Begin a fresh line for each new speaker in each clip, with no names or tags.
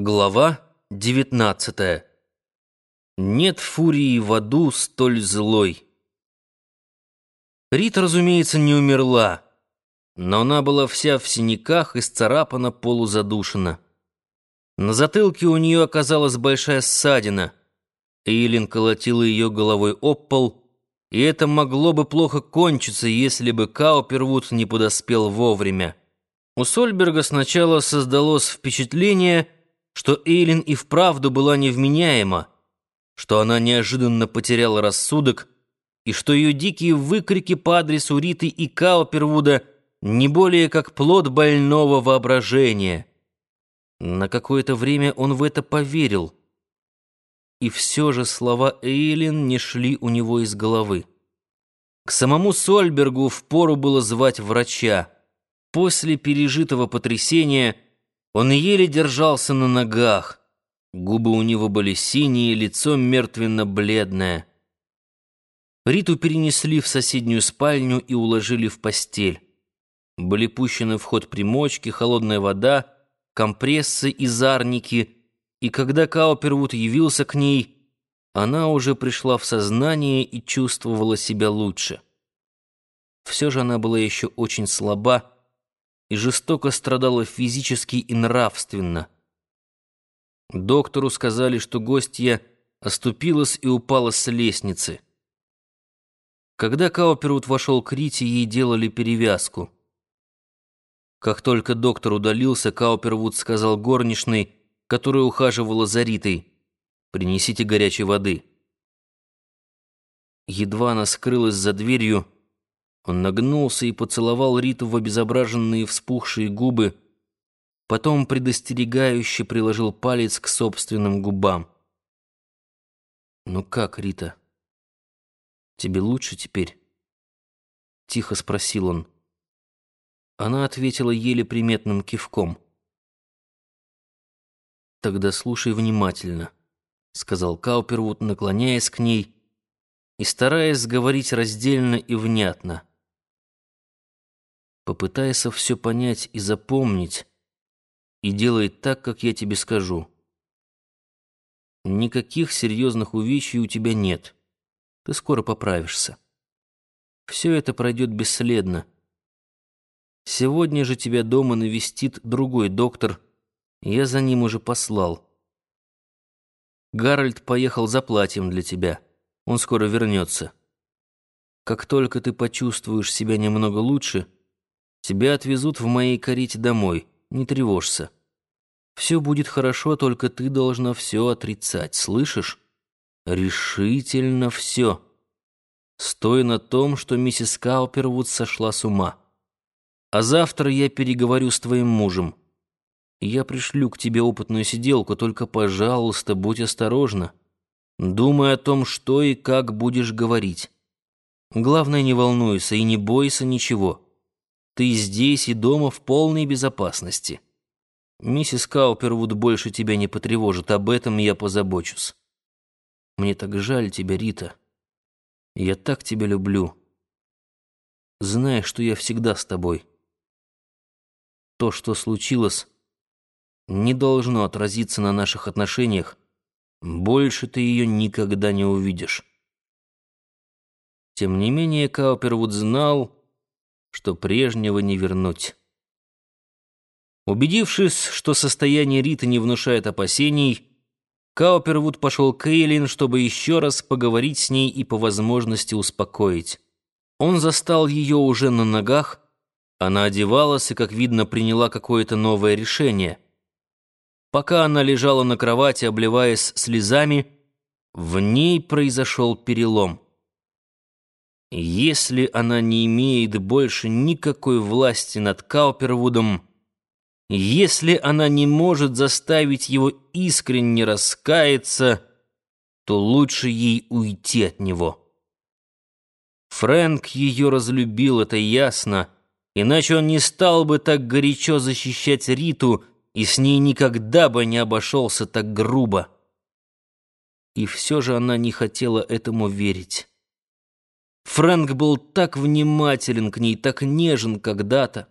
Глава 19 Нет фурии в аду столь злой. Рита, разумеется, не умерла, но она была вся в синяках и сцарапана полузадушена. На затылке у нее оказалась большая ссадина. Эйлин колотила ее головой об пол, и это могло бы плохо кончиться, если бы Каупервуд не подоспел вовремя. У Сольберга сначала создалось впечатление — что Эйлин и вправду была невменяема, что она неожиданно потеряла рассудок и что ее дикие выкрики по адресу Риты и Каупервуда не более как плод больного воображения. На какое-то время он в это поверил. И все же слова Эйлин не шли у него из головы. К самому Сольбергу впору было звать врача. После пережитого потрясения – он еле держался на ногах. Губы у него были синие, лицо мертвенно-бледное. Риту перенесли в соседнюю спальню и уложили в постель. Были пущены в ход примочки, холодная вода, компрессы и зарники, и когда Каупервуд явился к ней, она уже пришла в сознание и чувствовала себя лучше. Все же она была еще очень слаба, и жестоко страдала физически и нравственно. Доктору сказали, что гостья оступилась и упала с лестницы. Когда Каупервуд вошел к Рите, ей делали перевязку. Как только доктор удалился, Каупервуд сказал горничной, которая ухаживала за Ритой, «Принесите горячей воды». Едва она скрылась за дверью, он нагнулся и поцеловал Риту в обезображенные вспухшие губы, потом предостерегающе приложил палец к собственным губам. «Ну как, Рита? Тебе лучше теперь?» Тихо спросил он. Она ответила еле приметным кивком. «Тогда слушай внимательно», — сказал Каупервуд, наклоняясь к ней и стараясь говорить раздельно и внятно. Попытайся все понять и запомнить, и делай так, как я тебе скажу. Никаких серьезных увечий у тебя нет. Ты скоро поправишься. Все это пройдет бесследно. Сегодня же тебя дома навестит другой доктор. Я за ним уже послал. Гарольд поехал за платьем для тебя. Он скоро вернется. Как только ты почувствуешь себя немного лучше — Тебя отвезут в моей карете домой, не тревожься. Все будет хорошо, только ты должна все отрицать, слышишь? Решительно все. Стой на том, что миссис Каупервуд сошла с ума. А завтра я переговорю с твоим мужем. Я пришлю к тебе опытную сиделку, только, пожалуйста, будь осторожна. Думай о том, что и как будешь говорить. Главное, не волнуйся и не бойся ничего. Ты здесь и дома в полной безопасности. Миссис Каупервуд больше тебя не потревожит, об этом я позабочусь. Мне так жаль тебя, Рита. Я так тебя люблю. Знай, что я всегда с тобой. То, что случилось, не должно отразиться на наших отношениях. Больше ты ее никогда не увидишь. Тем не менее, Каупервуд знал, что прежнего не вернуть. Убедившись, что состояние Риты не внушает опасений, Каупервуд пошел к Эйлин, чтобы еще раз поговорить с ней и по возможности успокоить. Он застал ее уже на ногах, она одевалась и, как видно, приняла какое-то новое решение. Пока она лежала на кровати, обливаясь слезами, в ней произошел перелом. Если она не имеет больше никакой власти над Каупервудом, если она не может заставить его искренне раскаяться, то лучше ей уйти от него. Фрэнк ее разлюбил, это ясно, иначе он не стал бы так горячо защищать Риту и с ней никогда бы не обошелся так грубо. И все же она не хотела этому верить. Фрэнк был так внимателен к ней, так нежен когда-то.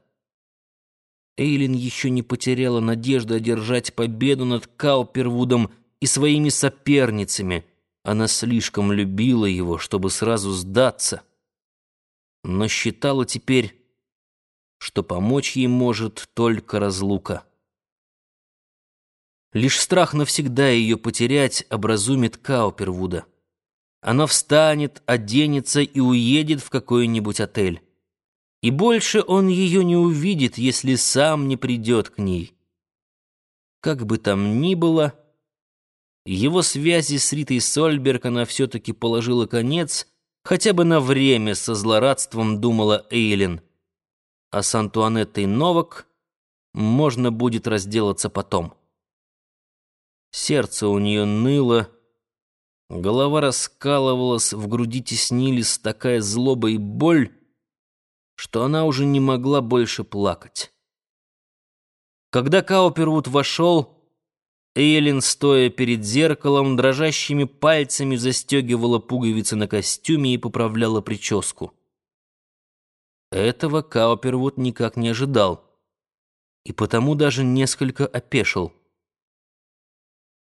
Эйлин еще не потеряла надежды одержать победу над Каупервудом и своими соперницами. Она слишком любила его, чтобы сразу сдаться. Но считала теперь, что помочь ей может только разлука. Лишь страх навсегда ее потерять образумит Каупервуда. Она встанет, оденется и уедет в какой-нибудь отель. И больше он ее не увидит, если сам не придет к ней. Как бы там ни было, его связи с Ритой Сольберг она все-таки положила конец, хотя бы на время со злорадством думала Эйлин. А с Антуанеттой Новак можно будет разделаться потом. Сердце у нее ныло, голова раскалывалась, в груди теснились такая злоба и боль, что она уже не могла больше плакать. Когда Каупервуд вошел, Эйлин, стоя перед зеркалом, дрожащими пальцами застегивала пуговицы на костюме и поправляла прическу. Этого Каупервуд никак не ожидал, и потому даже несколько опешил.